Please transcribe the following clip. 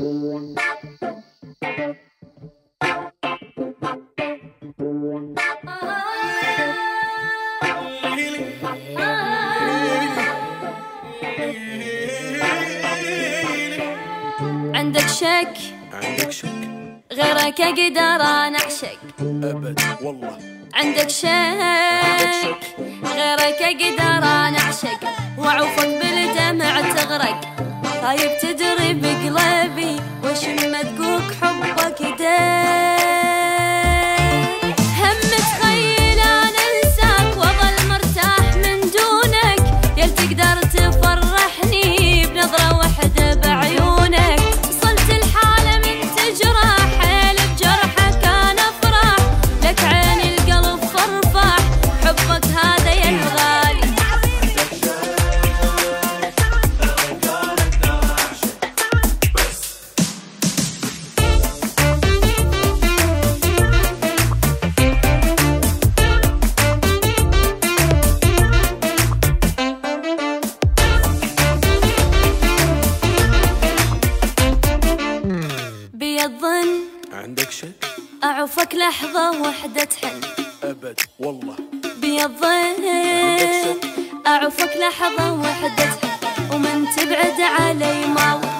عندك شك؟ عندك شك. غيرك أقدر أنا أعشق. أبد والله. عندك شك؟ غيرك أقدر أنا أعشق. واعوفك بالدمع تغرق. خايب تدري بقلبي wish you met بيظن عندك شك؟ أعوفك لحظة واحدة تحن. أبد والله. بيظن أعوفك لحظة واحدة تحن. ومن تبعد علي ما